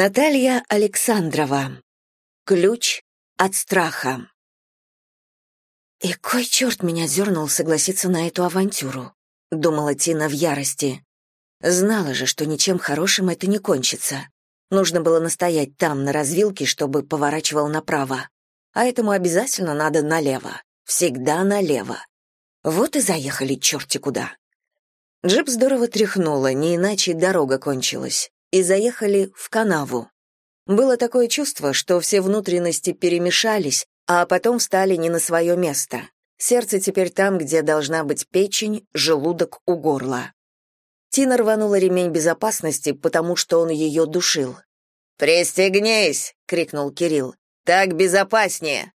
Наталья Александрова. Ключ от страха. «И кой черт меня дернул согласиться на эту авантюру?» — думала Тина в ярости. Знала же, что ничем хорошим это не кончится. Нужно было настоять там, на развилке, чтобы поворачивал направо. А этому обязательно надо налево. Всегда налево. Вот и заехали черти куда. Джип здорово тряхнуло, не иначе дорога кончилась и заехали в канаву. Было такое чувство, что все внутренности перемешались, а потом встали не на свое место. Сердце теперь там, где должна быть печень, желудок у горла. Тина рванула ремень безопасности, потому что он ее душил. «Пристегнись!» — крикнул Кирилл. «Так безопаснее!»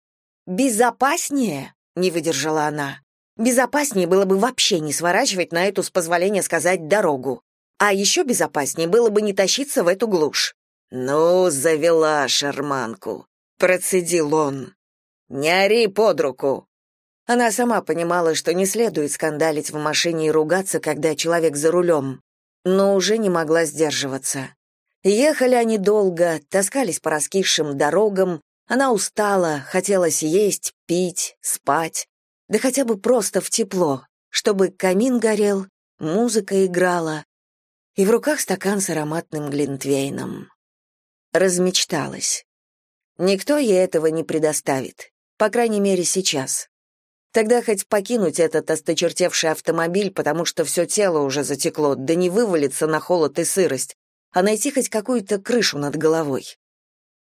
«Безопаснее?» — не выдержала она. «Безопаснее было бы вообще не сворачивать на эту, с позволения сказать, дорогу. А еще безопаснее было бы не тащиться в эту глушь. «Ну, завела шарманку», — процедил он. «Не ори под руку». Она сама понимала, что не следует скандалить в машине и ругаться, когда человек за рулем, но уже не могла сдерживаться. Ехали они долго, таскались по раскисшим дорогам, она устала, хотелось есть, пить, спать, да хотя бы просто в тепло, чтобы камин горел, музыка играла, и в руках стакан с ароматным глинтвейном. Размечталась. Никто ей этого не предоставит, по крайней мере, сейчас. Тогда хоть покинуть этот осточертевший автомобиль, потому что все тело уже затекло, да не вывалиться на холод и сырость, а найти хоть какую-то крышу над головой.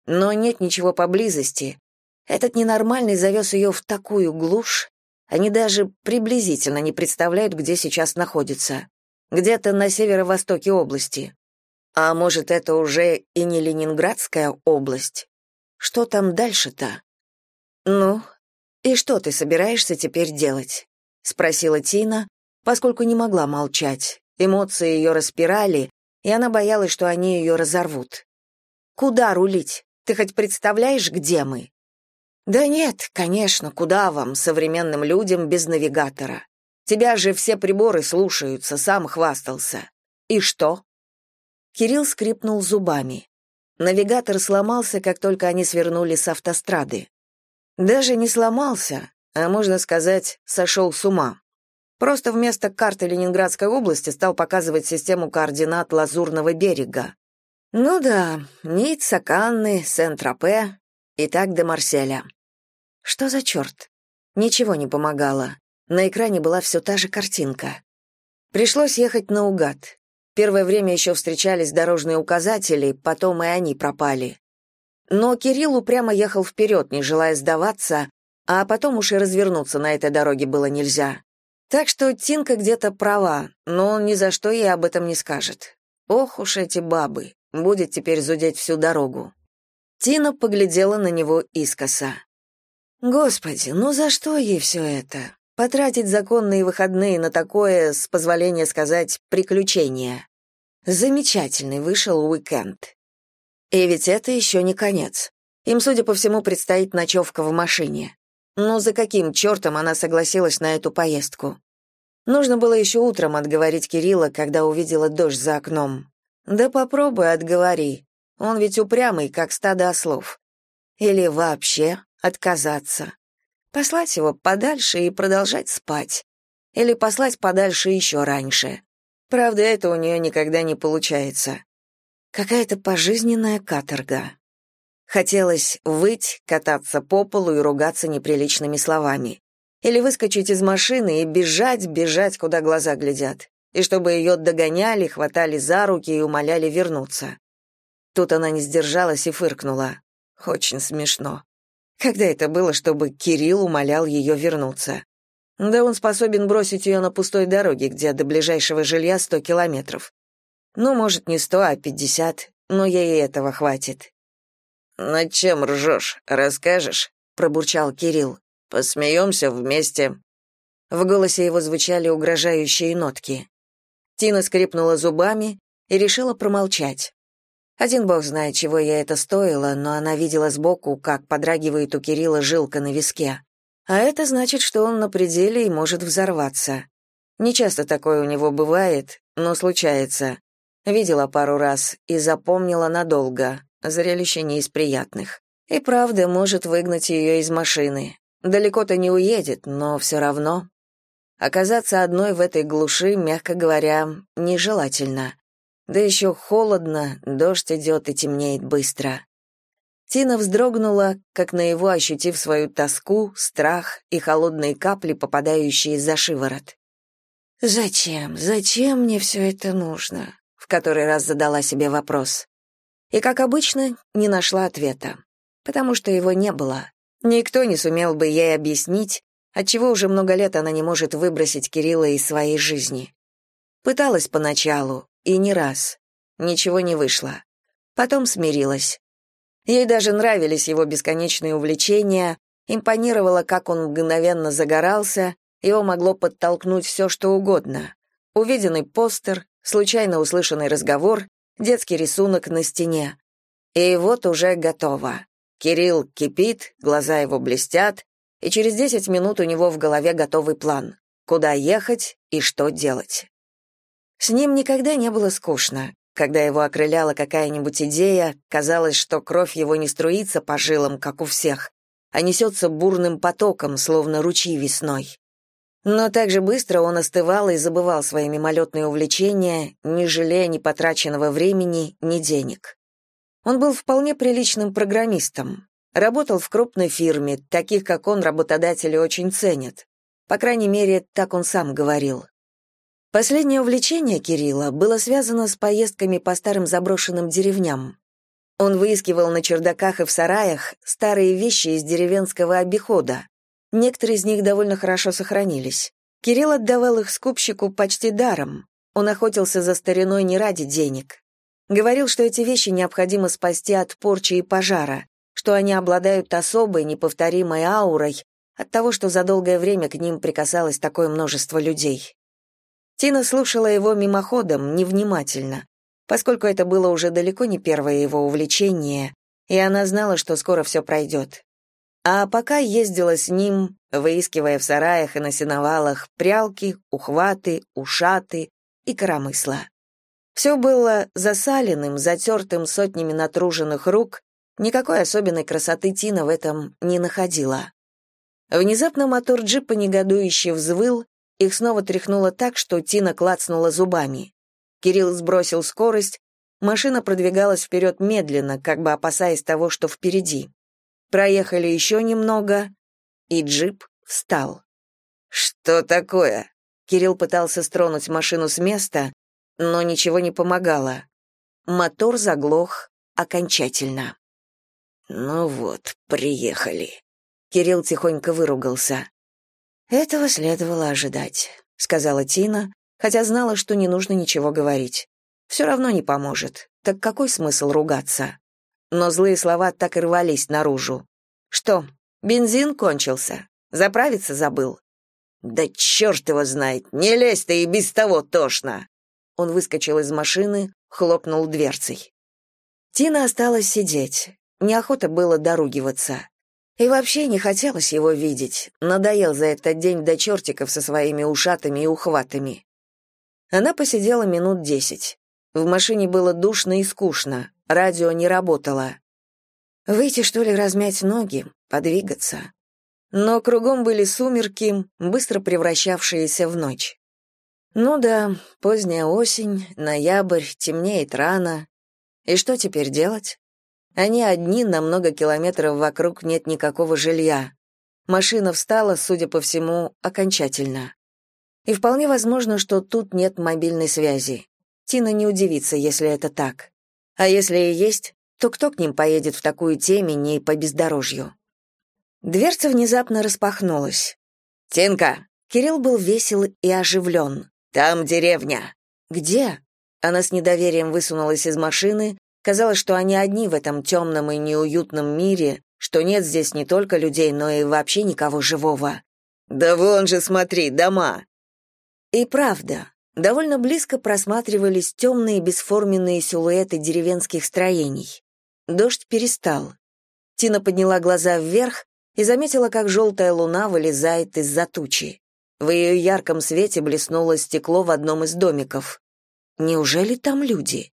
Но нет ничего поблизости. Этот ненормальный завез ее в такую глушь, они даже приблизительно не представляют, где сейчас находится где-то на северо-востоке области. А может, это уже и не Ленинградская область? Что там дальше-то? Ну, и что ты собираешься теперь делать? спросила Тина, поскольку не могла молчать. Эмоции ее распирали, и она боялась, что они ее разорвут. Куда рулить? Ты хоть представляешь, где мы? Да нет, конечно, куда вам, современным людям без навигатора? Тебя же все приборы слушаются, сам хвастался. И что? Кирилл скрипнул зубами. Навигатор сломался, как только они свернули с автострады. Даже не сломался, а можно сказать, сошел с ума. Просто вместо карты Ленинградской области стал показывать систему координат Лазурного берега. Ну да, Ницца, Канны, Сент-Тропе и так до Марселя. Что за черт? Ничего не помогало. На экране была все та же картинка. Пришлось ехать наугад. Первое время еще встречались дорожные указатели, потом и они пропали. Но Кирилл упрямо ехал вперед, не желая сдаваться, а потом уж и развернуться на этой дороге было нельзя. Так что Тинка где-то права, но он ни за что ей об этом не скажет. Ох уж эти бабы, будет теперь зудеть всю дорогу. Тина поглядела на него искоса. Господи, ну за что ей все это? Потратить законные выходные на такое, с позволения сказать, приключение. Замечательный вышел уикенд. И ведь это еще не конец. Им, судя по всему, предстоит ночевка в машине. Но за каким чертом она согласилась на эту поездку? Нужно было еще утром отговорить Кирилла, когда увидела дождь за окном. Да попробуй отговори. Он ведь упрямый, как стадо ослов. Или вообще отказаться. Послать его подальше и продолжать спать. Или послать подальше еще раньше. Правда, это у нее никогда не получается. Какая-то пожизненная каторга. Хотелось выть, кататься по полу и ругаться неприличными словами. Или выскочить из машины и бежать, бежать, куда глаза глядят. И чтобы ее догоняли, хватали за руки и умоляли вернуться. Тут она не сдержалась и фыркнула. Очень смешно. Когда это было, чтобы Кирилл умолял ее вернуться? Да он способен бросить ее на пустой дороге, где до ближайшего жилья сто километров. Ну, может, не сто, а пятьдесят, но ей этого хватит. «Над чем ржешь? Расскажешь?» — пробурчал Кирилл. «Посмеемся вместе». В голосе его звучали угрожающие нотки. Тина скрипнула зубами и решила промолчать. Один бог знает, чего ей это стоило, но она видела сбоку, как подрагивает у Кирилла жилка на виске. А это значит, что он на пределе и может взорваться. Не часто такое у него бывает, но случается. Видела пару раз и запомнила надолго. Зрелище не из приятных. И правда может выгнать ее из машины. Далеко-то не уедет, но все равно. Оказаться одной в этой глуши, мягко говоря, нежелательно. Да еще холодно, дождь идет и темнеет быстро. Тина вздрогнула, как на его ощутив свою тоску, страх и холодные капли, попадающие за шиворот. «Зачем? Зачем мне все это нужно?» — в который раз задала себе вопрос. И, как обычно, не нашла ответа потому что его не было. Никто не сумел бы ей объяснить, отчего уже много лет она не может выбросить Кирилла из своей жизни. Пыталась поначалу, и не раз. Ничего не вышло. Потом смирилась. Ей даже нравились его бесконечные увлечения, импонировало, как он мгновенно загорался, его могло подтолкнуть все, что угодно. Увиденный постер, случайно услышанный разговор, детский рисунок на стене. И вот уже готово. Кирилл кипит, глаза его блестят, и через 10 минут у него в голове готовый план, куда ехать и что делать. С ним никогда не было скучно. Когда его окрыляла какая-нибудь идея, казалось, что кровь его не струится по жилам, как у всех, а несется бурным потоком, словно ручей весной. Но так же быстро он остывал и забывал свои мимолетные увлечения, не жалея ни потраченного времени, ни денег. Он был вполне приличным программистом. Работал в крупной фирме, таких как он работодатели очень ценят. По крайней мере, так он сам говорил. Последнее увлечение Кирилла было связано с поездками по старым заброшенным деревням. Он выискивал на чердаках и в сараях старые вещи из деревенского обихода. Некоторые из них довольно хорошо сохранились. Кирилл отдавал их скупщику почти даром. Он охотился за стариной не ради денег. Говорил, что эти вещи необходимо спасти от порчи и пожара, что они обладают особой, неповторимой аурой от того, что за долгое время к ним прикасалось такое множество людей. Тина слушала его мимоходом, невнимательно, поскольку это было уже далеко не первое его увлечение, и она знала, что скоро все пройдет. А пока ездила с ним, выискивая в сараях и на сеновалах прялки, ухваты, ушаты и коромысла. Все было засаленным, затертым сотнями натруженных рук, никакой особенной красоты Тина в этом не находила. Внезапно мотор джипа негодующе взвыл, их снова тряхнуло так, что Тина клацнула зубами. Кирилл сбросил скорость, машина продвигалась вперед медленно, как бы опасаясь того, что впереди. Проехали еще немного, и джип встал. «Что такое?» Кирилл пытался стронуть машину с места, но ничего не помогало. Мотор заглох окончательно. «Ну вот, приехали». Кирилл тихонько выругался. «Этого следовало ожидать», — сказала Тина, хотя знала, что не нужно ничего говорить. Все равно не поможет. Так какой смысл ругаться? Но злые слова так и рвались наружу. «Что, бензин кончился? Заправиться забыл?» «Да черт его знает! Не лезь ты и без того тошно!» Он выскочил из машины, хлопнул дверцей. Тина осталась сидеть. Неохота было доругиваться. И вообще не хотелось его видеть. Надоел за этот день до чертиков со своими ушатами и ухватами. Она посидела минут десять. В машине было душно и скучно, радио не работало. Выйти, что ли, размять ноги, подвигаться. Но кругом были сумерки, быстро превращавшиеся в ночь. Ну да, поздняя осень, ноябрь, темнеет рано. И что теперь делать? Они одни, на много километров вокруг нет никакого жилья. Машина встала, судя по всему, окончательно. И вполне возможно, что тут нет мобильной связи. Тина не удивится, если это так. А если и есть, то кто к ним поедет в такую темень и по бездорожью? Дверца внезапно распахнулась. «Тинка!» Кирилл был весел и оживлен. Там деревня. Где? Она с недоверием высунулась из машины. Казалось, что они одни в этом темном и неуютном мире, что нет здесь не только людей, но и вообще никого живого. Да вон же, смотри, дома. И правда, довольно близко просматривались темные бесформенные силуэты деревенских строений. Дождь перестал. Тина подняла глаза вверх и заметила, как желтая луна вылезает из-за тучи. В ее ярком свете блеснуло стекло в одном из домиков. Неужели там люди?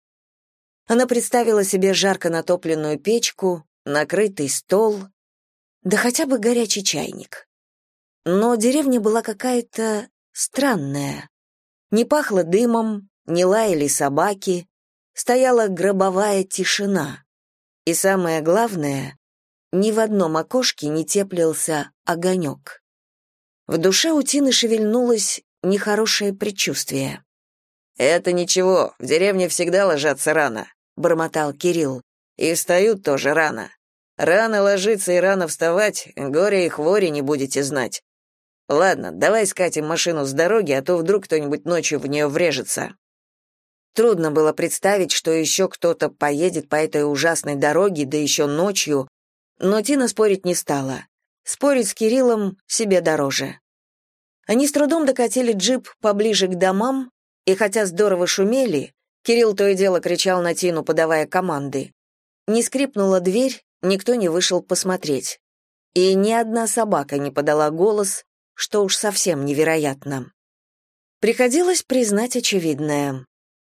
Она представила себе жарко натопленную печку, накрытый стол, да хотя бы горячий чайник. Но деревня была какая-то странная. Не пахло дымом, не лаяли собаки, стояла гробовая тишина. И самое главное, ни в одном окошке не теплился огонек. В душе у Тины шевельнулось нехорошее предчувствие. «Это ничего, в деревне всегда ложатся рано», — бормотал Кирилл. «И встают тоже рано. Рано ложиться и рано вставать, горе и хвори не будете знать. Ладно, давай скатим машину с дороги, а то вдруг кто-нибудь ночью в нее врежется». Трудно было представить, что еще кто-то поедет по этой ужасной дороге, да еще ночью, но Тина спорить не стала. Спорить с Кириллом себе дороже. Они с трудом докатили джип поближе к домам, и хотя здорово шумели, Кирилл то и дело кричал на Тину, подавая команды. Не скрипнула дверь, никто не вышел посмотреть. И ни одна собака не подала голос, что уж совсем невероятно. Приходилось признать очевидное.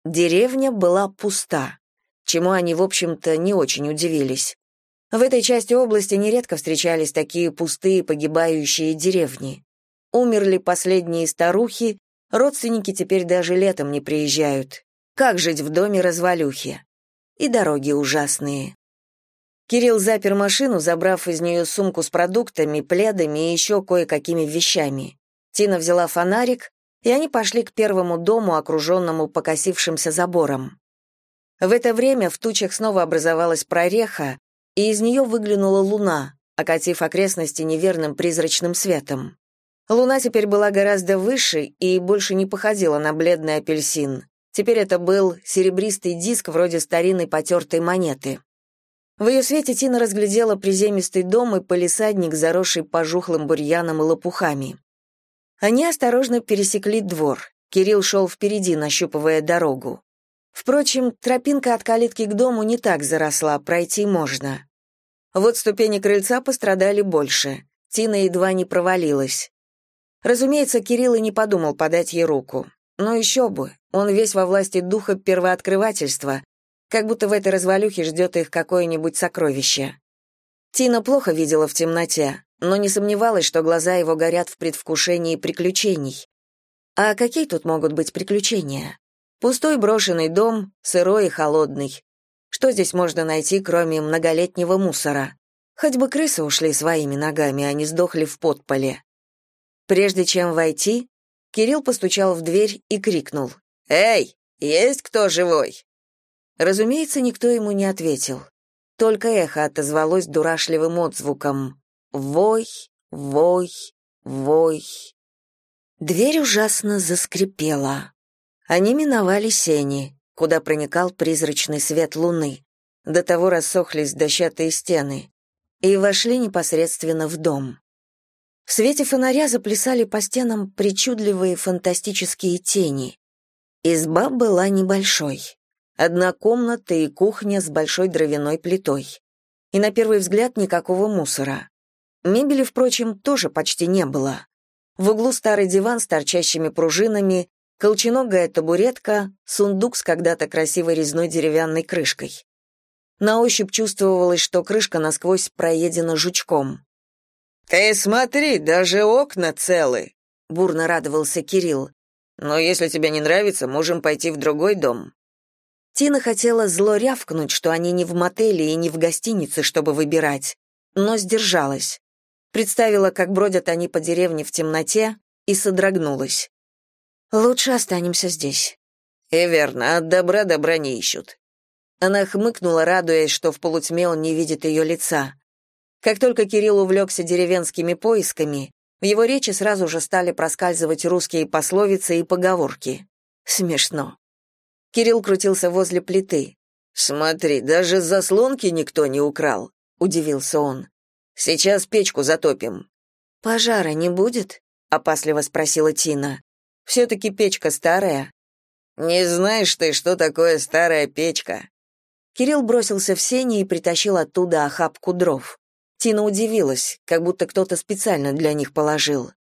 Деревня была пуста, чему они, в общем-то, не очень удивились. В этой части области нередко встречались такие пустые погибающие деревни. Умерли последние старухи, родственники теперь даже летом не приезжают. Как жить в доме развалюхи? И дороги ужасные. Кирилл запер машину, забрав из нее сумку с продуктами, пледами и еще кое-какими вещами. Тина взяла фонарик, и они пошли к первому дому, окруженному покосившимся забором. В это время в тучах снова образовалась прореха, и из нее выглянула луна, окатив окрестности неверным призрачным светом. Луна теперь была гораздо выше и больше не походила на бледный апельсин. Теперь это был серебристый диск вроде старинной потертой монеты. В ее свете Тина разглядела приземистый дом и полисадник, заросший пожухлым бурьяном и лопухами. Они осторожно пересекли двор. Кирилл шел впереди, нащупывая дорогу. Впрочем, тропинка от калитки к дому не так заросла, пройти можно. Вот ступени крыльца пострадали больше. Тина едва не провалилась. Разумеется, Кирилл и не подумал подать ей руку. Но еще бы, он весь во власти духа первооткрывательства, как будто в этой развалюхе ждет их какое-нибудь сокровище. Тина плохо видела в темноте, но не сомневалась, что глаза его горят в предвкушении приключений. А какие тут могут быть приключения? Пустой брошенный дом, сырой и холодный. Что здесь можно найти, кроме многолетнего мусора? Хоть бы крысы ушли своими ногами, а не сдохли в подполе. Прежде чем войти, Кирилл постучал в дверь и крикнул. «Эй, есть кто живой?» Разумеется, никто ему не ответил. Только эхо отозвалось дурашливым отзвуком. «Вой, вой, вой». Дверь ужасно заскрипела. Они миновали сени, куда проникал призрачный свет луны. До того рассохлись дощатые стены. И вошли непосредственно в дом. В свете фонаря заплясали по стенам причудливые фантастические тени. Изба была небольшой. Одна комната и кухня с большой дровяной плитой. И на первый взгляд никакого мусора. Мебели, впрочем, тоже почти не было. В углу старый диван с торчащими пружинами, колченогая табуретка, сундук с когда-то красивой резной деревянной крышкой. На ощупь чувствовалось, что крышка насквозь проедена жучком. «Ты смотри, даже окна целы!» — бурно радовался Кирилл. «Но если тебе не нравится, можем пойти в другой дом». Тина хотела зло рявкнуть, что они не в мотеле и не в гостинице, чтобы выбирать, но сдержалась. Представила, как бродят они по деревне в темноте, и содрогнулась. Лучше останемся здесь. И верно, от добра добра не ищут. Она хмыкнула, радуясь, что в полутьме он не видит ее лица. Как только Кирилл увлекся деревенскими поисками, в его речи сразу же стали проскальзывать русские пословицы и поговорки. Смешно. Кирилл крутился возле плиты. «Смотри, даже заслонки никто не украл», — удивился он. «Сейчас печку затопим». «Пожара не будет?» — опасливо спросила Тина. Все-таки печка старая». «Не знаешь ты, что такое старая печка?» Кирилл бросился в сени и притащил оттуда охапку дров. Тина удивилась, как будто кто-то специально для них положил.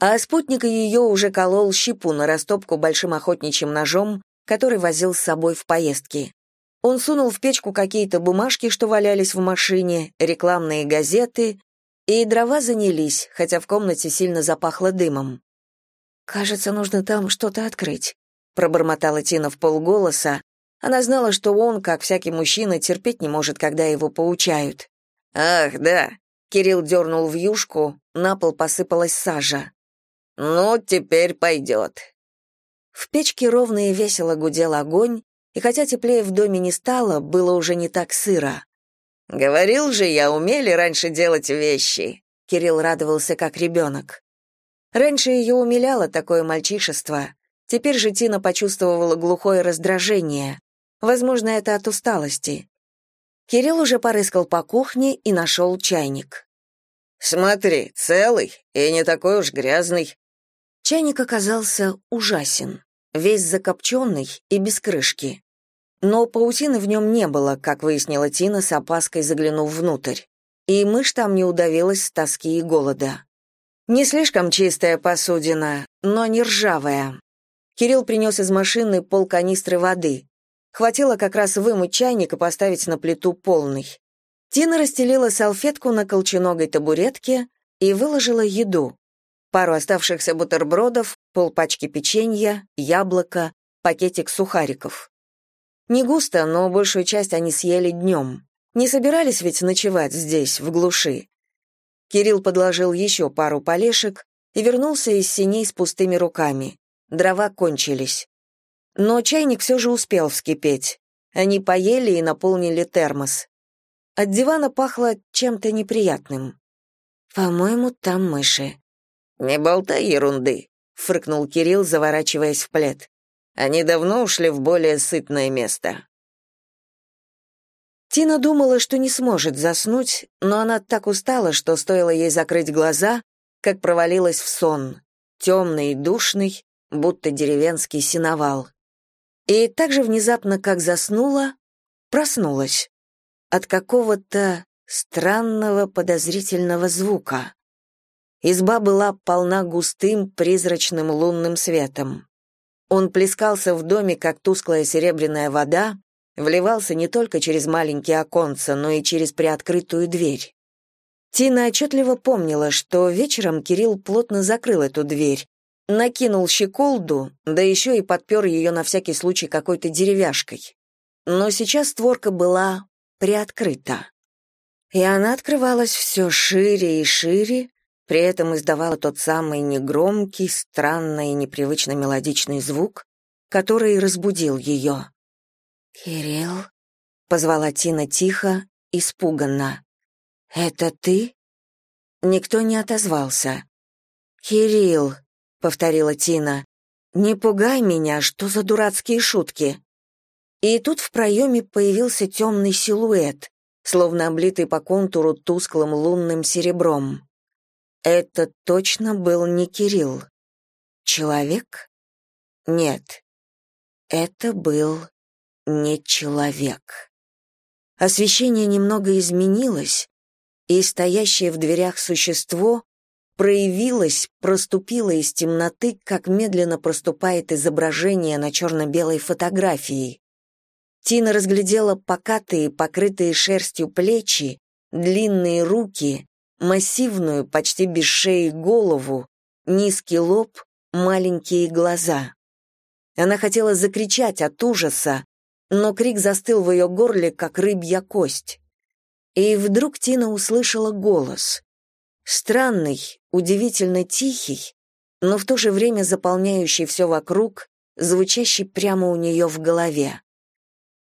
А спутник ее уже колол щепу на растопку большим охотничьим ножом, который возил с собой в поездки. Он сунул в печку какие-то бумажки, что валялись в машине, рекламные газеты, и дрова занялись, хотя в комнате сильно запахло дымом. «Кажется, нужно там что-то открыть», — пробормотала Тина в полголоса. Она знала, что он, как всякий мужчина, терпеть не может, когда его поучают. «Ах, да», — Кирилл дернул в юшку, на пол посыпалась сажа. «Ну, теперь пойдет». В печке ровно и весело гудел огонь, и хотя теплее в доме не стало, было уже не так сыро. «Говорил же я, умели раньше делать вещи!» Кирилл радовался как ребенок. Раньше ее умиляло такое мальчишество. Теперь же Тина почувствовала глухое раздражение. Возможно, это от усталости. Кирилл уже порыскал по кухне и нашел чайник. «Смотри, целый и не такой уж грязный». Чайник оказался ужасен, весь закопченный и без крышки. Но паутины в нем не было, как выяснила Тина с опаской заглянув внутрь. И мышь там не удавилась с тоски и голода. Не слишком чистая посудина, но не ржавая. Кирилл принес из машины пол канистры воды. Хватило как раз вымыть чайник и поставить на плиту полный. Тина расстелила салфетку на колченогой табуретке и выложила еду. Пару оставшихся бутербродов, полпачки печенья, яблоко, пакетик сухариков. Не густо, но большую часть они съели днем. Не собирались ведь ночевать здесь, в глуши. Кирилл подложил еще пару полешек и вернулся из синей с пустыми руками. Дрова кончились. Но чайник все же успел вскипеть. Они поели и наполнили термос. От дивана пахло чем-то неприятным. «По-моему, там мыши». «Не болтай ерунды», — фрыкнул Кирилл, заворачиваясь в плед. Они давно ушли в более сытное место. Тина думала, что не сможет заснуть, но она так устала, что стоило ей закрыть глаза, как провалилась в сон, темный и душный, будто деревенский синовал. И так же внезапно, как заснула, проснулась от какого-то странного подозрительного звука. Изба была полна густым призрачным лунным светом. Он плескался в доме, как тусклая серебряная вода, вливался не только через маленькие оконца, но и через приоткрытую дверь. Тина отчетливо помнила, что вечером Кирилл плотно закрыл эту дверь, накинул щеколду, да еще и подпер ее на всякий случай какой-то деревяшкой. Но сейчас створка была приоткрыта. И она открывалась все шире и шире, при этом издавала тот самый негромкий, странный и непривычно мелодичный звук, который разбудил ее. «Кирилл?» — позвала Тина тихо, испуганно. «Это ты?» Никто не отозвался. «Кирилл», — повторила Тина, — «не пугай меня, что за дурацкие шутки?» И тут в проеме появился темный силуэт, словно облитый по контуру тусклым лунным серебром. Это точно был не Кирилл. Человек? Нет. Это был не человек. Освещение немного изменилось, и стоящее в дверях существо проявилось, проступило из темноты, как медленно проступает изображение на черно-белой фотографии. Тина разглядела покатые, покрытые шерстью плечи, длинные руки, массивную, почти без шеи голову, низкий лоб, маленькие глаза. Она хотела закричать от ужаса, но крик застыл в ее горле, как рыбья кость. И вдруг Тина услышала голос. Странный, удивительно тихий, но в то же время заполняющий все вокруг, звучащий прямо у нее в голове.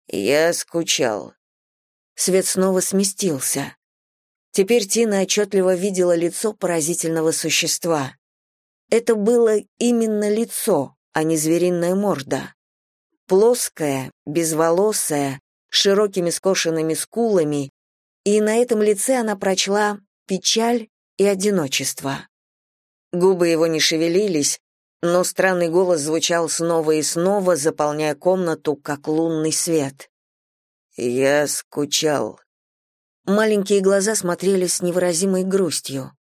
«Я скучал». Свет снова сместился. Теперь Тина отчетливо видела лицо поразительного существа. Это было именно лицо, а не звериная морда. Плоское, безволосое, с широкими скошенными скулами, и на этом лице она прочла печаль и одиночество. Губы его не шевелились, но странный голос звучал снова и снова, заполняя комнату, как лунный свет. «Я скучал», Маленькие глаза смотрели с невыразимой грустью.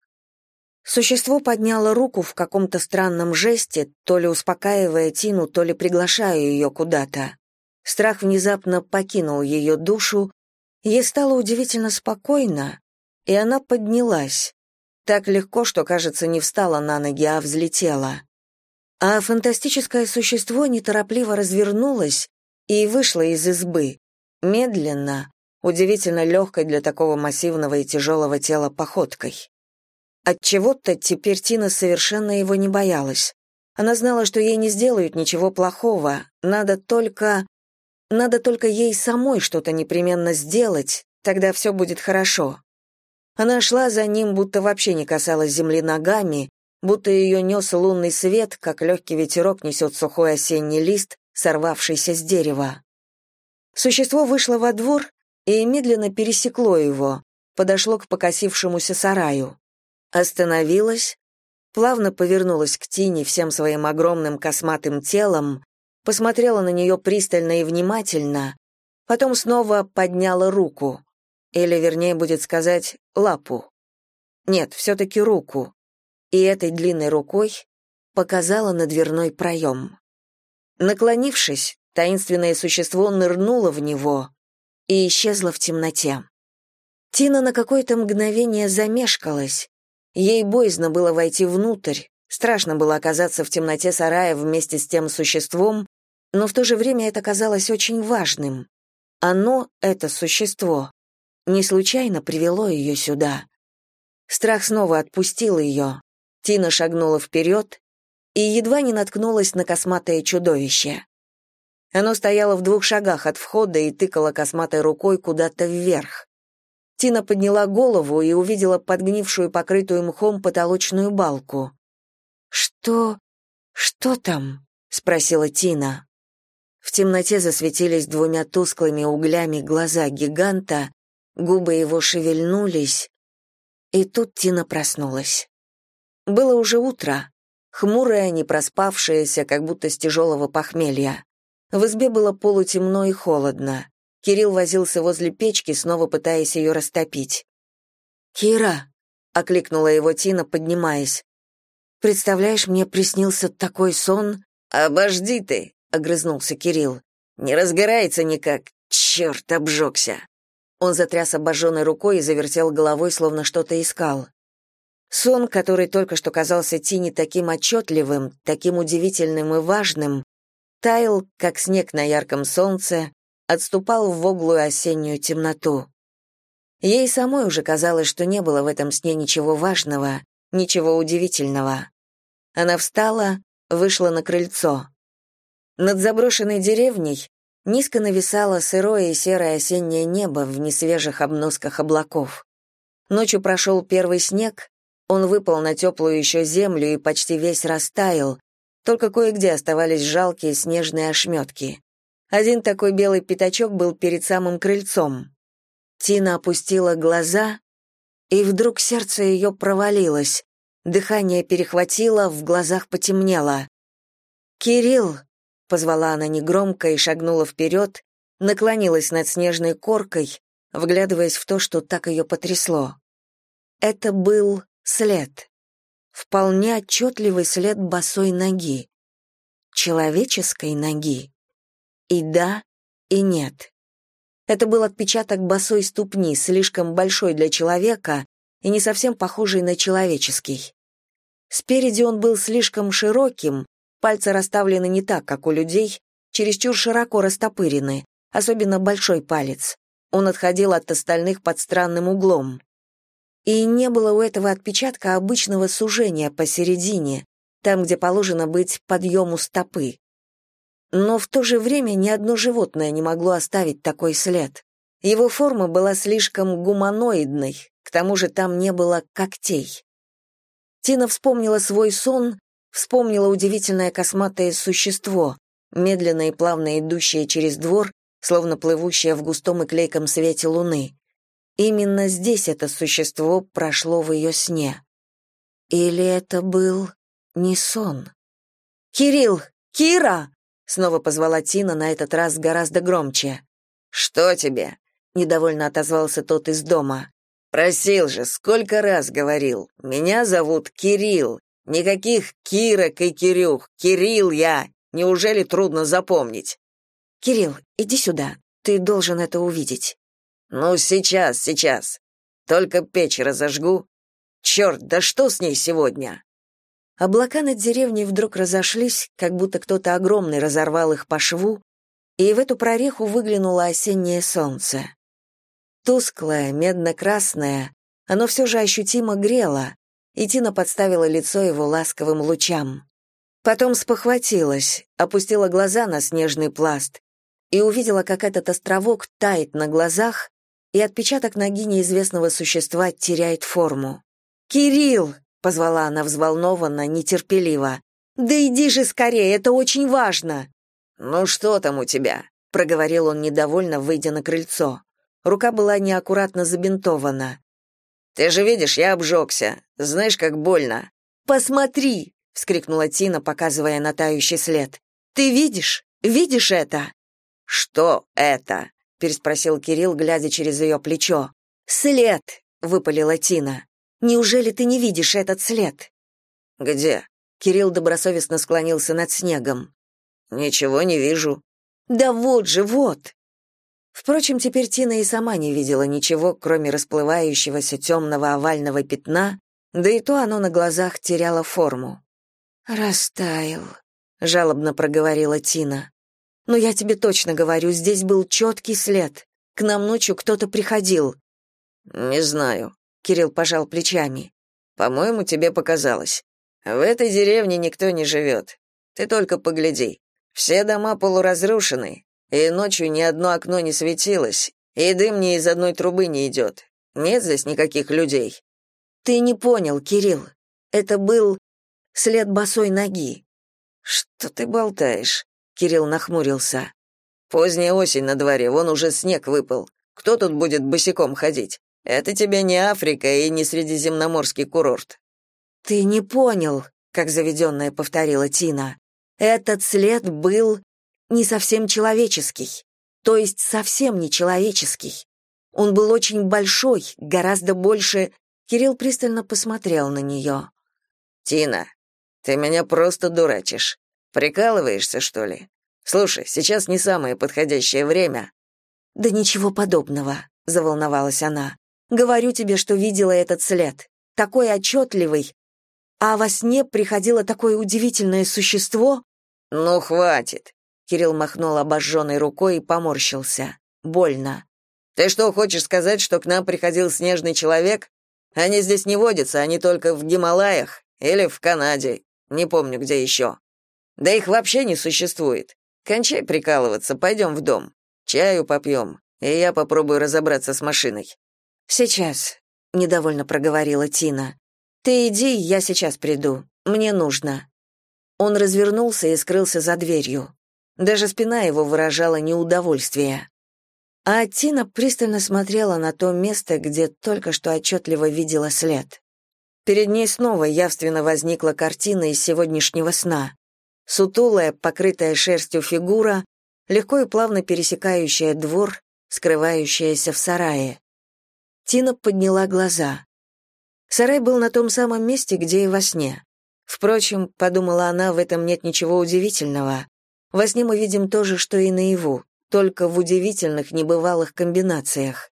Существо подняло руку в каком-то странном жесте, то ли успокаивая Тину, то ли приглашая ее куда-то. Страх внезапно покинул ее душу, ей стало удивительно спокойно, и она поднялась. Так легко, что, кажется, не встала на ноги, а взлетела. А фантастическое существо неторопливо развернулось и вышло из избы, медленно, удивительно легкой для такого массивного и тяжелого тела походкой. От чего-то теперь Тина совершенно его не боялась. Она знала, что ей не сделают ничего плохого, надо только надо только ей самой что-то непременно сделать, тогда все будет хорошо. Она шла за ним, будто вообще не касалась земли ногами, будто ее нес лунный свет, как легкий ветерок несет сухой осенний лист, сорвавшийся с дерева. Существо вышло во двор и медленно пересекло его, подошло к покосившемуся сараю остановилась, плавно повернулась к Тине всем своим огромным косматым телом, посмотрела на нее пристально и внимательно, потом снова подняла руку, или, вернее, будет сказать, лапу. Нет, все-таки руку, и этой длинной рукой показала на дверной проем. Наклонившись, таинственное существо нырнуло в него и исчезло в темноте. Тина на какое-то мгновение замешкалась, Ей боязно было войти внутрь, страшно было оказаться в темноте сарая вместе с тем существом, но в то же время это казалось очень важным. Оно, это существо, не случайно привело ее сюда. Страх снова отпустил ее. Тина шагнула вперед и едва не наткнулась на косматое чудовище. Оно стояло в двух шагах от входа и тыкало косматой рукой куда-то вверх. Тина подняла голову и увидела подгнившую покрытую мхом потолочную балку. «Что... что там?» — спросила Тина. В темноте засветились двумя тусклыми углями глаза гиганта, губы его шевельнулись, и тут Тина проснулась. Было уже утро, хмурое, не проспавшееся, как будто с тяжелого похмелья. В избе было полутемно и холодно. Кирилл возился возле печки, снова пытаясь ее растопить. «Кира!» — окликнула его Тина, поднимаясь. «Представляешь, мне приснился такой сон...» «Обожди ты!» — огрызнулся Кирилл. «Не разгорается никак. Черт, обжегся!» Он затряс обожженной рукой и завертел головой, словно что-то искал. Сон, который только что казался Тине таким отчетливым, таким удивительным и важным, таял, как снег на ярком солнце, отступал в воглую осеннюю темноту. Ей самой уже казалось, что не было в этом сне ничего важного, ничего удивительного. Она встала, вышла на крыльцо. Над заброшенной деревней низко нависало сырое и серое осеннее небо в несвежих обносках облаков. Ночью прошел первый снег, он выпал на теплую еще землю и почти весь растаял, только кое-где оставались жалкие снежные ошметки. Один такой белый пятачок был перед самым крыльцом. Тина опустила глаза, и вдруг сердце ее провалилось. Дыхание перехватило, в глазах потемнело. «Кирилл!» — позвала она негромко и шагнула вперед, наклонилась над снежной коркой, вглядываясь в то, что так ее потрясло. Это был след. Вполне отчетливый след босой ноги. Человеческой ноги. И да, и нет. Это был отпечаток босой ступни, слишком большой для человека и не совсем похожий на человеческий. Спереди он был слишком широким, пальцы расставлены не так, как у людей, чересчур широко растопырены, особенно большой палец. Он отходил от остальных под странным углом. И не было у этого отпечатка обычного сужения посередине, там, где положено быть подъему стопы. Но в то же время ни одно животное не могло оставить такой след. Его форма была слишком гуманоидной, к тому же там не было когтей. Тина вспомнила свой сон, вспомнила удивительное косматое существо, медленно и плавно идущее через двор, словно плывущее в густом и клейком свете луны. Именно здесь это существо прошло в ее сне. Или это был не сон? «Кирилл! Кира!» Снова позвала Тина, на этот раз гораздо громче. «Что тебе?» — недовольно отозвался тот из дома. Просил же, сколько раз говорил. Меня зовут Кирилл. Никаких Кирок и Кирюх. Кирилл я. Неужели трудно запомнить? Кирилл, иди сюда. Ты должен это увидеть. Ну, сейчас, сейчас. Только печь разожгу. Черт, да что с ней сегодня? Облака над деревней вдруг разошлись, как будто кто-то огромный разорвал их по шву, и в эту прореху выглянуло осеннее солнце. Тусклое, медно-красное, оно все же ощутимо грело, и Тина подставила лицо его ласковым лучам. Потом спохватилась, опустила глаза на снежный пласт и увидела, как этот островок тает на глазах, и отпечаток ноги неизвестного существа теряет форму. «Кирилл!» — позвала она взволнованно, нетерпеливо. «Да иди же скорее, это очень важно!» «Ну что там у тебя?» — проговорил он недовольно, выйдя на крыльцо. Рука была неаккуратно забинтована. «Ты же видишь, я обжегся. Знаешь, как больно». «Посмотри!» — вскрикнула Тина, показывая на тающий след. «Ты видишь? Видишь это?» «Что это?» — переспросил Кирилл, глядя через ее плечо. «След!» — выпалила Тина. «Неужели ты не видишь этот след?» «Где?» Кирилл добросовестно склонился над снегом. «Ничего не вижу». «Да вот же, вот!» Впрочем, теперь Тина и сама не видела ничего, кроме расплывающегося темного овального пятна, да и то оно на глазах теряло форму. «Растаял», — жалобно проговорила Тина. «Но я тебе точно говорю, здесь был четкий след. К нам ночью кто-то приходил». «Не знаю», — Кирилл пожал плечами. «По-моему, тебе показалось. В этой деревне никто не живет. Ты только погляди. Все дома полуразрушены, и ночью ни одно окно не светилось, и дым ни из одной трубы не идет. Нет здесь никаких людей. Ты не понял, Кирилл. Это был след босой ноги. Что ты болтаешь? Кирилл нахмурился. Поздняя осень на дворе, вон уже снег выпал. Кто тут будет босиком ходить? Это тебе не Африка и не средиземноморский курорт. Ты не понял, как заведенная повторила Тина. Этот след был не совсем человеческий, то есть совсем не человеческий. Он был очень большой, гораздо больше. Кирилл пристально посмотрел на нее. Тина, ты меня просто дурачишь. Прикалываешься, что ли? Слушай, сейчас не самое подходящее время. Да ничего подобного, заволновалась она. Говорю тебе, что видела этот след, такой отчетливый. А во сне приходило такое удивительное существо. Ну хватит. Кирилл махнул обожженной рукой и поморщился. Больно. «Ты что, хочешь сказать, что к нам приходил снежный человек? Они здесь не водятся, они только в Гималаях или в Канаде. Не помню, где еще. Да их вообще не существует. Кончай прикалываться, пойдем в дом. Чаю попьем, и я попробую разобраться с машиной». «Сейчас», — недовольно проговорила Тина. «Ты иди, я сейчас приду. Мне нужно». Он развернулся и скрылся за дверью. Даже спина его выражала неудовольствие. А Тина пристально смотрела на то место, где только что отчетливо видела след. Перед ней снова явственно возникла картина из сегодняшнего сна. Сутулая, покрытая шерстью фигура, легко и плавно пересекающая двор, скрывающаяся в сарае. Тина подняла глаза. Сарай был на том самом месте, где и во сне. Впрочем, подумала она, в этом нет ничего удивительного. Во сне мы видим то же, что и наяву, только в удивительных небывалых комбинациях.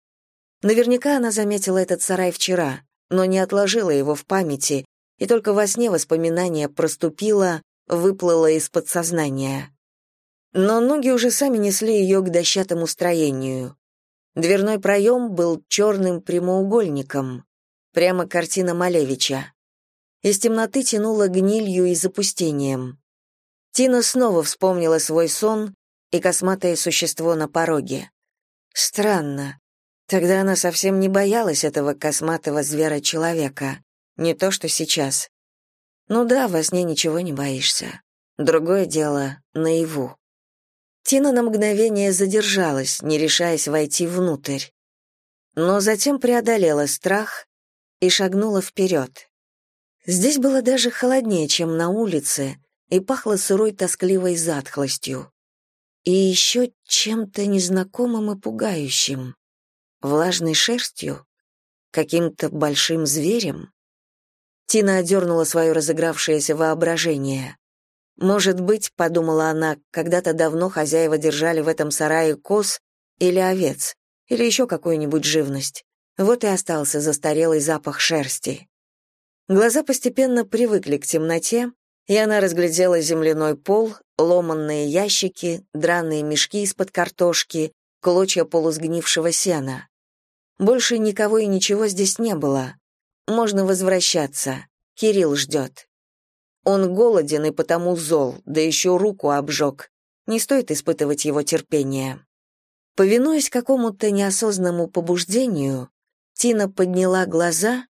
Наверняка она заметила этот сарай вчера, но не отложила его в памяти, и только во сне воспоминание проступило, выплыло из подсознания. Но ноги уже сами несли ее к дощатому строению. Дверной проем был черным прямоугольником, прямо картина Малевича. Из темноты тянуло гнилью и запустением. Тина снова вспомнила свой сон и косматое существо на пороге. Странно. Тогда она совсем не боялась этого косматого звера-человека. Не то, что сейчас. Ну да, во сне ничего не боишься. Другое дело — наяву. Тина на мгновение задержалась, не решаясь войти внутрь. Но затем преодолела страх и шагнула вперед. Здесь было даже холоднее, чем на улице, и пахло сырой тоскливой затхлостью. И еще чем-то незнакомым и пугающим. Влажной шерстью? каким-то большим зверем? Тина одернула свое разыгравшееся воображение. Может быть, подумала она, когда-то давно хозяева держали в этом сарае коз или овец, или еще какую-нибудь живность. Вот и остался застарелый запах шерсти. Глаза постепенно привыкли к темноте, и она разглядела земляной пол, ломанные ящики, драные мешки из-под картошки, клочья полусгнившего сена. Больше никого и ничего здесь не было. Можно возвращаться. Кирилл ждет. Он голоден и потому зол, да еще руку обжег. Не стоит испытывать его терпение. Повинуясь какому-то неосознанному побуждению, Тина подняла глаза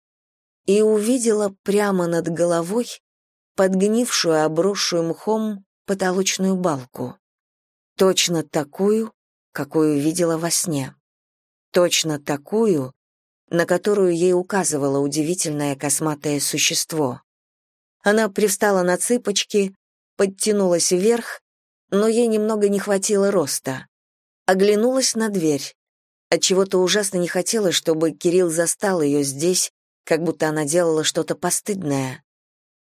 и увидела прямо над головой подгнившую, обросшую мхом потолочную балку. Точно такую, какую видела во сне. Точно такую, на которую ей указывало удивительное косматое существо. Она привстала на цыпочки, подтянулась вверх, но ей немного не хватило роста. Оглянулась на дверь. Отчего-то ужасно не хотелось, чтобы Кирилл застал ее здесь, как будто она делала что-то постыдное.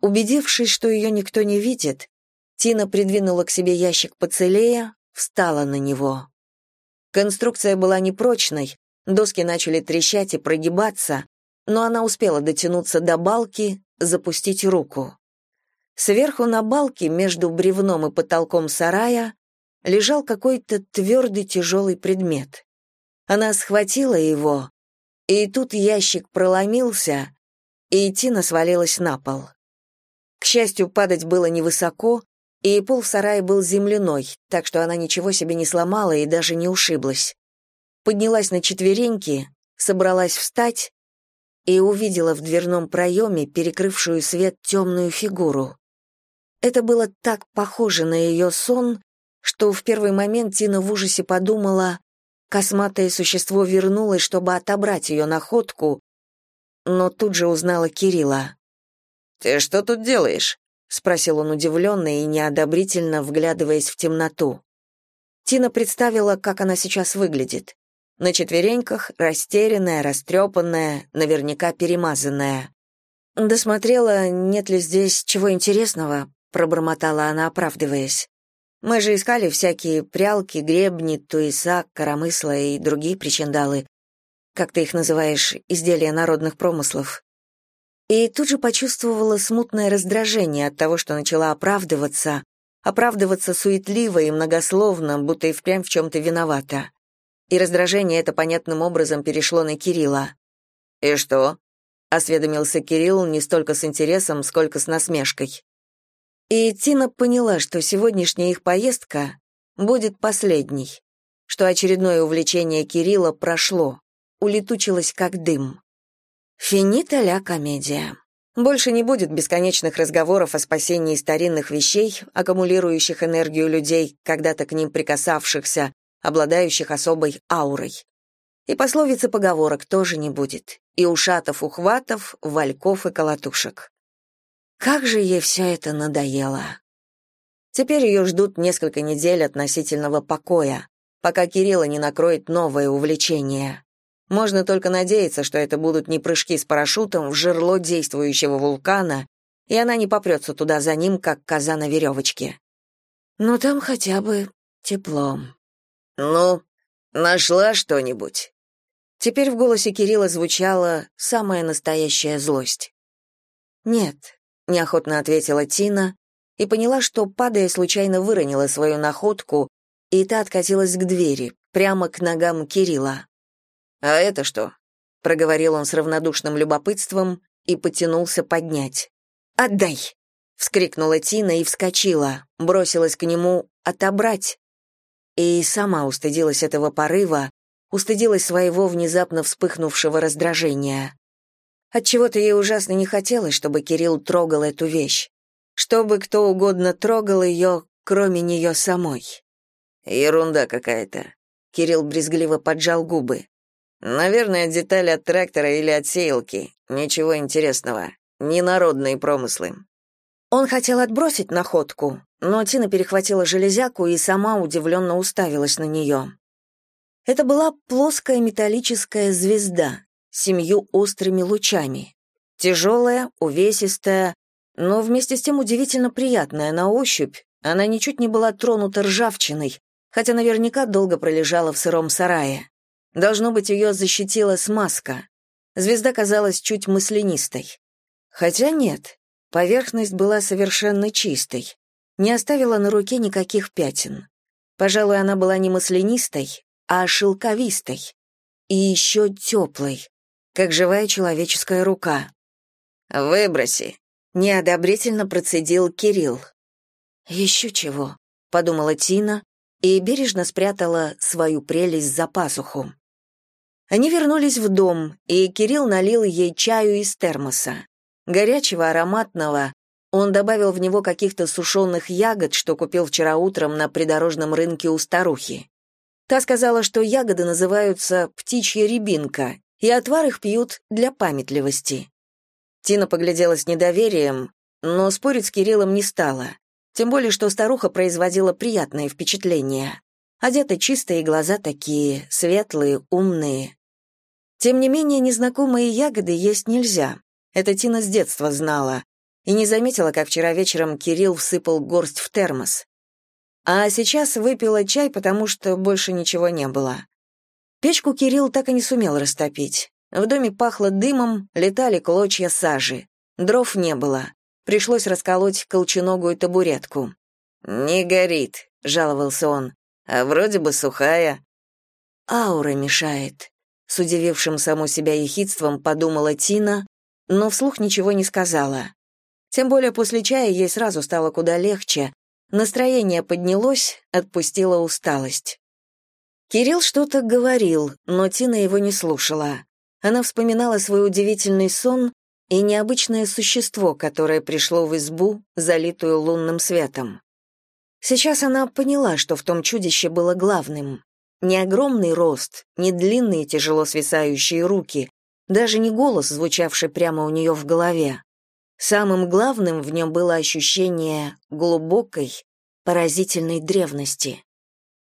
Убедившись, что ее никто не видит, Тина придвинула к себе ящик поцелея, встала на него. Конструкция была непрочной, доски начали трещать и прогибаться, но она успела дотянуться до балки, запустить руку. Сверху на балке, между бревном и потолком сарая, лежал какой-то твердый тяжелый предмет. Она схватила его, и тут ящик проломился, и Тина свалилась на пол. К счастью, падать было невысоко, и пол в сарае был земляной, так что она ничего себе не сломала и даже не ушиблась. Поднялась на четвереньки, собралась встать и увидела в дверном проеме перекрывшую свет темную фигуру. Это было так похоже на ее сон, что в первый момент Тина в ужасе подумала, косматое существо вернулось, чтобы отобрать ее находку, но тут же узнала Кирилла. «Ты что тут делаешь?» — спросил он удивленно и неодобрительно, вглядываясь в темноту. Тина представила, как она сейчас выглядит. На четвереньках, растерянная, растрепанная, наверняка перемазанная. «Досмотрела, нет ли здесь чего интересного», — пробормотала она, оправдываясь. «Мы же искали всякие прялки, гребни, туиса, коромысла и другие причиндалы. Как ты их называешь, изделия народных промыслов?» И тут же почувствовала смутное раздражение от того, что начала оправдываться, оправдываться суетливо и многословно, будто и впрямь в чем-то виновата. И раздражение это понятным образом перешло на Кирилла. «И что?» — осведомился Кирилл не столько с интересом, сколько с насмешкой. И Тина поняла, что сегодняшняя их поездка будет последней, что очередное увлечение Кирилла прошло, улетучилось как дым. Финита ля комедия. Больше не будет бесконечных разговоров о спасении старинных вещей, аккумулирующих энергию людей, когда-то к ним прикасавшихся, обладающих особой аурой. И пословицы поговорок тоже не будет. И ушатов-ухватов, вальков и колотушек. Как же ей все это надоело. Теперь ее ждут несколько недель относительного покоя, пока Кирилла не накроет новое увлечение. Можно только надеяться, что это будут не прыжки с парашютом в жерло действующего вулкана, и она не попрется туда за ним, как коза на веревочке. Но там хотя бы тепло. «Ну, нашла что-нибудь?» Теперь в голосе Кирилла звучала самая настоящая злость. «Нет», — неохотно ответила Тина и поняла, что, падая, случайно выронила свою находку, и та откатилась к двери, прямо к ногам Кирилла. «А это что?» — проговорил он с равнодушным любопытством и потянулся поднять. «Отдай!» — вскрикнула Тина и вскочила, бросилась к нему «отобрать». И сама устыдилась этого порыва, устыдилась своего внезапно вспыхнувшего раздражения. Отчего-то ей ужасно не хотелось, чтобы Кирилл трогал эту вещь, чтобы кто угодно трогал ее, кроме нее самой. «Ерунда какая-то», — Кирилл брезгливо поджал губы. Наверное, деталь от трактора или от сеялки. Ничего интересного. Не народные промыслы. Он хотел отбросить находку, но Тина перехватила железяку и сама удивленно уставилась на нее. Это была плоская металлическая звезда, семью острыми лучами. Тяжелая, увесистая, но вместе с тем удивительно приятная на ощупь, она ничуть не была тронута ржавчиной, хотя наверняка долго пролежала в сыром сарае. Должно быть, ее защитила смазка. Звезда казалась чуть маслянистой. Хотя нет, поверхность была совершенно чистой. Не оставила на руке никаких пятен. Пожалуй, она была не маслянистой, а шелковистой. И еще теплой, как живая человеческая рука. «Выброси», — неодобрительно процедил Кирилл. «Еще чего», — подумала Тина и бережно спрятала свою прелесть за пазуху. Они вернулись в дом, и Кирилл налил ей чаю из термоса. Горячего, ароматного, он добавил в него каких-то сушеных ягод, что купил вчера утром на придорожном рынке у старухи. Та сказала, что ягоды называются «птичья рябинка», и отвар их пьют для памятливости. Тина поглядела с недоверием, но спорить с Кириллом не стала. Тем более, что старуха производила приятное впечатление. Одета чисто и глаза такие, светлые, умные. Тем не менее, незнакомые ягоды есть нельзя. Это Тина с детства знала. И не заметила, как вчера вечером Кирилл всыпал горсть в термос. А сейчас выпила чай, потому что больше ничего не было. Печку Кирилл так и не сумел растопить. В доме пахло дымом, летали клочья сажи. Дров не было. Пришлось расколоть колченогую табуретку. «Не горит», — жаловался он. «А вроде бы сухая». «Аура мешает», — с удивившим саму себя ехидством подумала Тина, но вслух ничего не сказала. Тем более после чая ей сразу стало куда легче, настроение поднялось, отпустила усталость. Кирилл что-то говорил, но Тина его не слушала. Она вспоминала свой удивительный сон и необычное существо, которое пришло в избу, залитую лунным светом. Сейчас она поняла, что в том чудище было главным. Не огромный рост, не длинные тяжело свисающие руки, даже не голос, звучавший прямо у нее в голове. Самым главным в нем было ощущение глубокой, поразительной древности.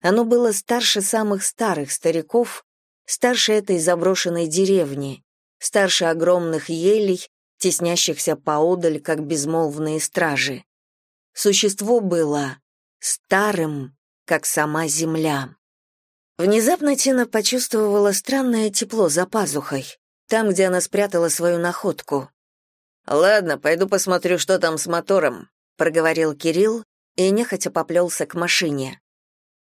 Оно было старше самых старых стариков, старше этой заброшенной деревни, старше огромных елей, теснящихся поодаль, как безмолвные стражи. Существо было старым, как сама земля. Внезапно Тина почувствовала странное тепло за пазухой, там, где она спрятала свою находку. «Ладно, пойду посмотрю, что там с мотором», — проговорил Кирилл и нехотя поплелся к машине.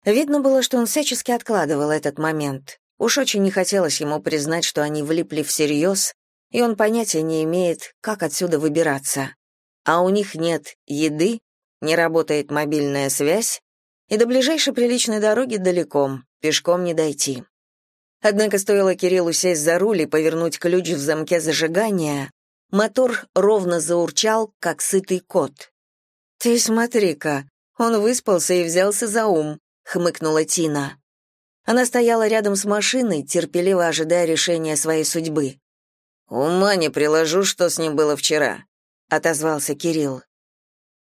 Видно было, что он всячески откладывал этот момент. Уж очень не хотелось ему признать, что они влипли всерьез, и он понятия не имеет, как отсюда выбираться. А у них нет еды, не работает мобильная связь, и до ближайшей приличной дороги далеко, пешком не дойти. Однако стоило Кириллу сесть за руль и повернуть ключ в замке зажигания, мотор ровно заурчал, как сытый кот. «Ты смотри-ка, он выспался и взялся за ум», — хмыкнула Тина. Она стояла рядом с машиной, терпеливо ожидая решения своей судьбы. «Ума не приложу, что с ним было вчера», — отозвался Кирилл.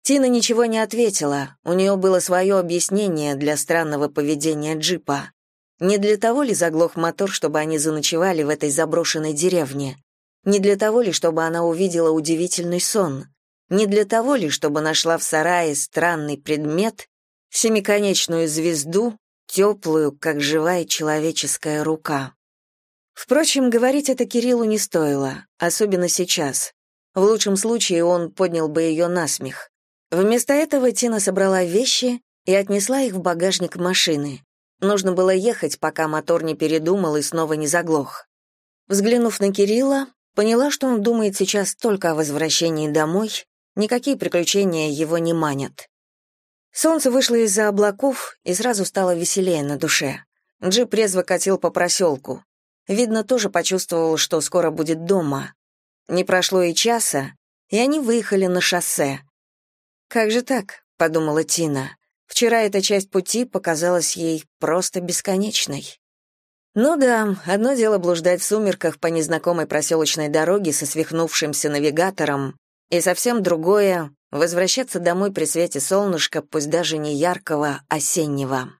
Тина ничего не ответила, у нее было свое объяснение для странного поведения джипа. Не для того ли заглох мотор, чтобы они заночевали в этой заброшенной деревне? Не для того ли, чтобы она увидела удивительный сон? Не для того ли, чтобы нашла в сарае странный предмет, семиконечную звезду, теплую, как живая человеческая рука. Впрочем, говорить это Кириллу не стоило, особенно сейчас. В лучшем случае он поднял бы ее на смех. Вместо этого Тина собрала вещи и отнесла их в багажник машины. Нужно было ехать, пока мотор не передумал и снова не заглох. Взглянув на Кирилла, поняла, что он думает сейчас только о возвращении домой, никакие приключения его не манят. Солнце вышло из-за облаков, и сразу стало веселее на душе. Джип резво катил по проселку. Видно, тоже почувствовал, что скоро будет дома. Не прошло и часа, и они выехали на шоссе. «Как же так?» — подумала Тина. Вчера эта часть пути показалась ей просто бесконечной. Ну да, одно дело блуждать в сумерках по незнакомой проселочной дороге со свихнувшимся навигатором, и совсем другое — возвращаться домой при свете солнышка, пусть даже не яркого, осеннего.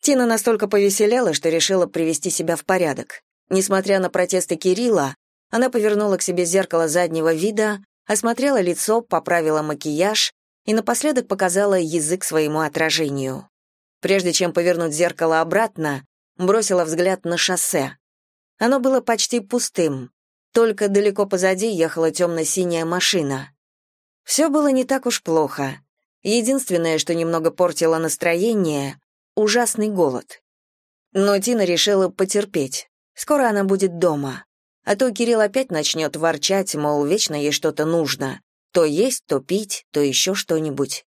Тина настолько повеселела, что решила привести себя в порядок. Несмотря на протесты Кирилла, она повернула к себе зеркало заднего вида, осмотрела лицо, поправила макияж и напоследок показала язык своему отражению. Прежде чем повернуть зеркало обратно, бросила взгляд на шоссе. Оно было почти пустым, только далеко позади ехала темно-синяя машина. Все было не так уж плохо. Единственное, что немного портило настроение — ужасный голод. Но Тина решила потерпеть. Скоро она будет дома. А то Кирилл опять начнет ворчать, мол, вечно ей что-то нужно. То есть, то пить, то еще что-нибудь.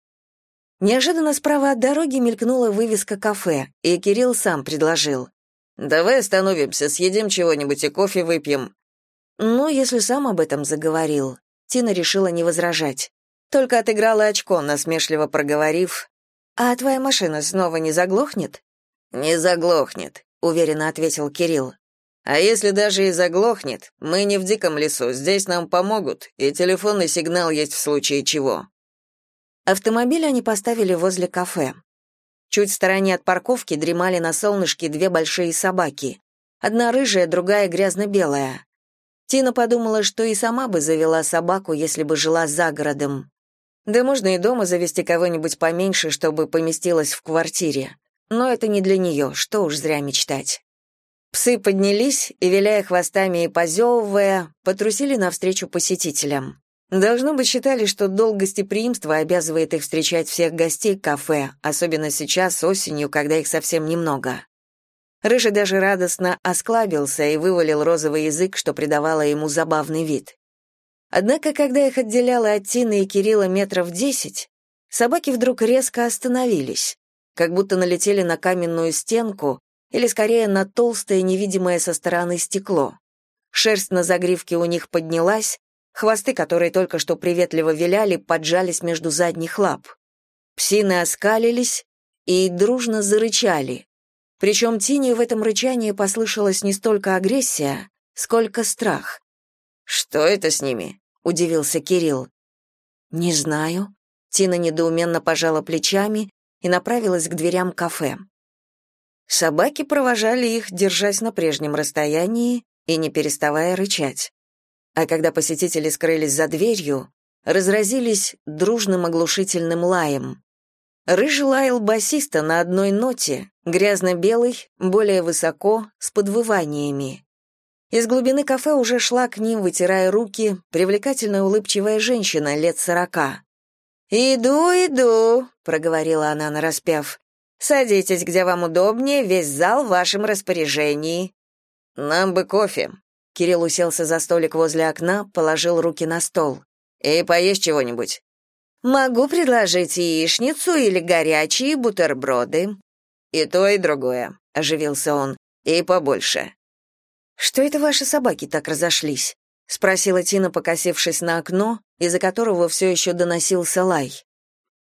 Неожиданно справа от дороги мелькнула вывеска кафе, и Кирилл сам предложил. «Давай остановимся, съедим чего-нибудь и кофе выпьем». Ну, если сам об этом заговорил, Тина решила не возражать. Только отыграла очко, насмешливо проговорив. «А твоя машина снова не заглохнет?» «Не заглохнет», — уверенно ответил Кирилл. А если даже и заглохнет, мы не в диком лесу, здесь нам помогут, и телефонный сигнал есть в случае чего. Автомобиль они поставили возле кафе. Чуть в стороне от парковки дремали на солнышке две большие собаки. Одна рыжая, другая грязно-белая. Тина подумала, что и сама бы завела собаку, если бы жила за городом. Да можно и дома завести кого-нибудь поменьше, чтобы поместилась в квартире. Но это не для нее, что уж зря мечтать. Псы поднялись и, виляя хвостами и позевывая, потрусили навстречу посетителям. Должно быть, считали, что долг гостеприимства обязывает их встречать всех гостей кафе, особенно сейчас, осенью, когда их совсем немного. Рыжий даже радостно осклабился и вывалил розовый язык, что придавало ему забавный вид. Однако, когда их отделяло от Тины и Кирилла метров десять, собаки вдруг резко остановились, как будто налетели на каменную стенку или скорее на толстое невидимое со стороны стекло. Шерсть на загривке у них поднялась, хвосты, которые только что приветливо виляли, поджались между задних лап. Псины оскалились и дружно зарычали. Причем Тине в этом рычании послышалась не столько агрессия, сколько страх. «Что это с ними?» — удивился Кирилл. «Не знаю». Тина недоуменно пожала плечами и направилась к дверям кафе. Собаки провожали их, держась на прежнем расстоянии и не переставая рычать. А когда посетители скрылись за дверью, разразились дружным оглушительным лаем. Рыжий лаял басиста на одной ноте, грязно-белый, более высоко, с подвываниями. Из глубины кафе уже шла к ним, вытирая руки, привлекательная улыбчивая женщина лет сорока. «Иду, иду», — проговорила она нараспев. Садитесь, где вам удобнее, весь зал в вашем распоряжении. Нам бы кофе. Кирилл уселся за столик возле окна, положил руки на стол. И поесть чего-нибудь. Могу предложить яичницу или горячие бутерброды. И то, и другое, оживился он. И побольше. Что это ваши собаки так разошлись? спросила Тина, покосившись на окно, из-за которого все еще доносился лай.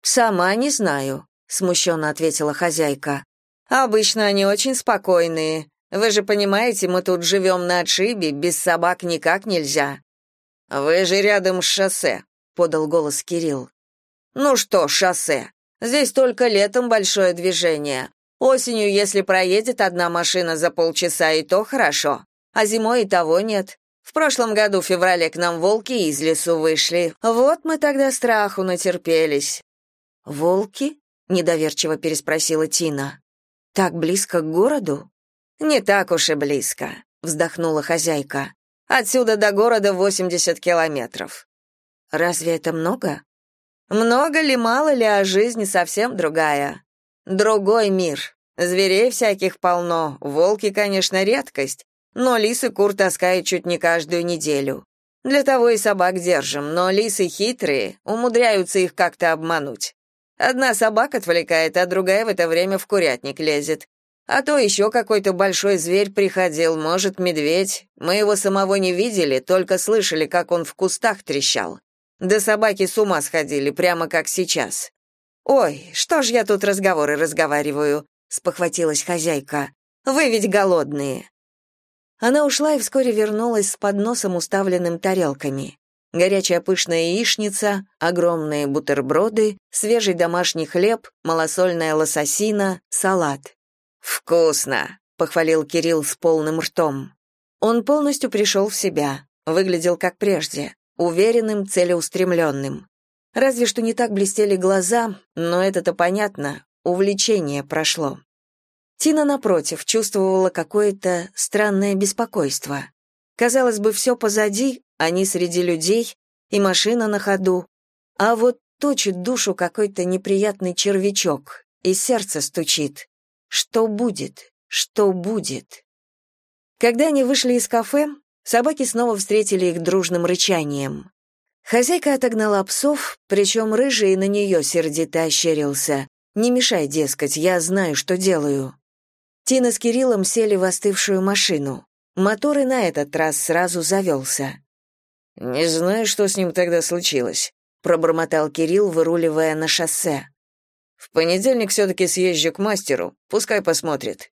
Сама не знаю, смущенно ответила хозяйка. Обычно они очень спокойные. Вы же понимаете, мы тут живем на отшибе, без собак никак нельзя. Вы же рядом с шоссе, подал голос Кирилл. Ну что, шоссе? Здесь только летом большое движение. Осенью, если проедет одна машина за полчаса, и то хорошо. А зимой и того нет. В прошлом году в феврале к нам волки из лесу вышли. Вот мы тогда страху натерпелись. Волки? Недоверчиво переспросила Тина. Так близко к городу? Не так уж и близко, вздохнула хозяйка. Отсюда до города 80 километров. Разве это много? Много ли, мало ли, а жизнь совсем другая. Другой мир. Зверей всяких полно, волки, конечно, редкость, но лисы кур таскают чуть не каждую неделю. Для того и собак держим, но лисы хитрые, умудряются их как-то обмануть. Одна собака отвлекает, а другая в это время в курятник лезет. А то еще какой-то большой зверь приходил, может, медведь. Мы его самого не видели, только слышали, как он в кустах трещал. Да собаки с ума сходили, прямо как сейчас. «Ой, что ж я тут разговоры разговариваю?» — спохватилась хозяйка. «Вы ведь голодные». Она ушла и вскоре вернулась с подносом, уставленным тарелками горячая пышная яичница, огромные бутерброды, свежий домашний хлеб, малосольная лососина, салат. «Вкусно!» — похвалил Кирилл с полным ртом. Он полностью пришел в себя, выглядел как прежде, уверенным, целеустремленным. Разве что не так блестели глаза, но это-то понятно, увлечение прошло. Тина, напротив, чувствовала какое-то странное беспокойство. Казалось бы, все позади, они среди людей, и машина на ходу. А вот точит душу какой-то неприятный червячок, и сердце стучит. Что будет? Что будет? Когда они вышли из кафе, собаки снова встретили их дружным рычанием. Хозяйка отогнала псов, причем рыжий на нее сердито ощерился. «Не мешай, дескать, я знаю, что делаю». Тина с Кириллом сели в остывшую машину. Мотор и на этот раз сразу завелся. «Не знаю, что с ним тогда случилось», — пробормотал Кирилл, выруливая на шоссе. «В понедельник все-таки съезжу к мастеру, пускай посмотрит».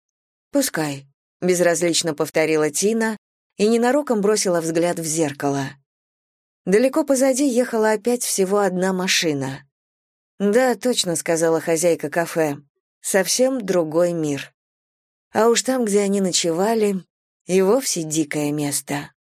«Пускай», — безразлично повторила Тина и ненароком бросила взгляд в зеркало. Далеко позади ехала опять всего одна машина. «Да, точно», — сказала хозяйка кафе, — «совсем другой мир». А уж там, где они ночевали, и вовсе дикое место.